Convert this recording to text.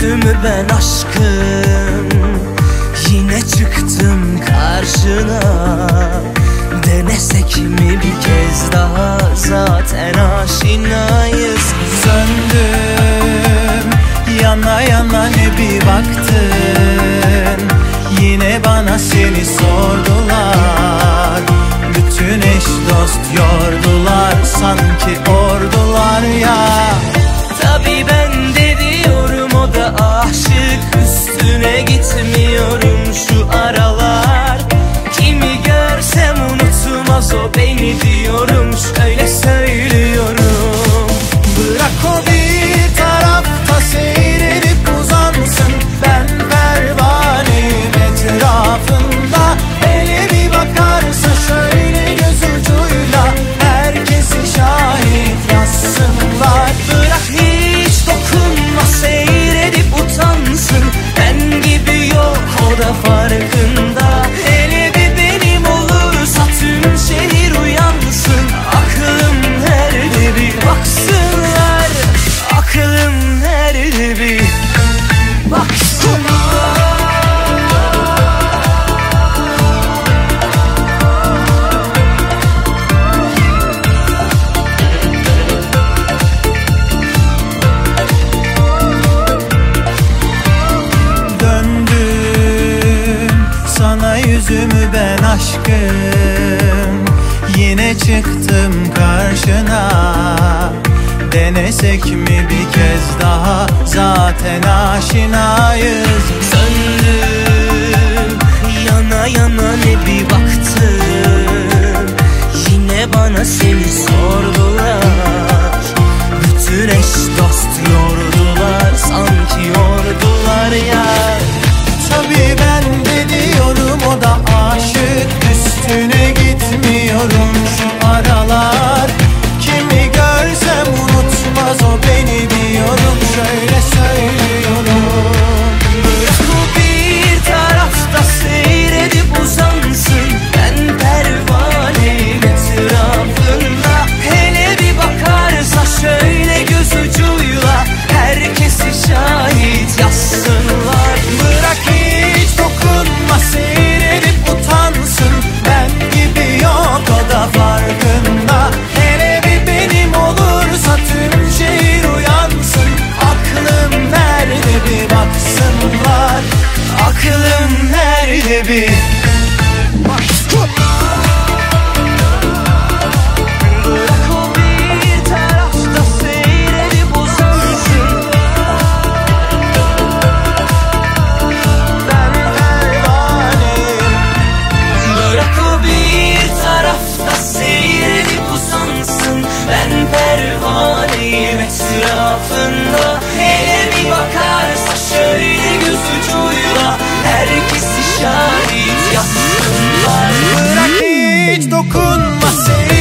Kötü ben aşkım? Yine çıktım karşına. olmaz beni diyorum şu sana yüzümü ben aşkım. Yine çıktım karşına. Denesek mi bir kez daha? Zaten aşinayız. Söndüm etrafında Hele bir bakarsa şöyle göz ucuyla Herkesi şahit yastığında Bırak hiç dokunma seni